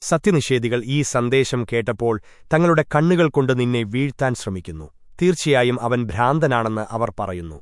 സത്യനിഷേധികൾ ഈ സന്ദേശം കേട്ടപ്പോൾ തങ്ങളുടെ കണ്ണുകൾ കൊണ്ട് നിന്നെ വീഴ്ത്താൻ ശ്രമിക്കുന്നു. തീർച്ചയായും അവൻ ഭ്രാന്തനാണെന്ന് അവർ പറയുന്നു.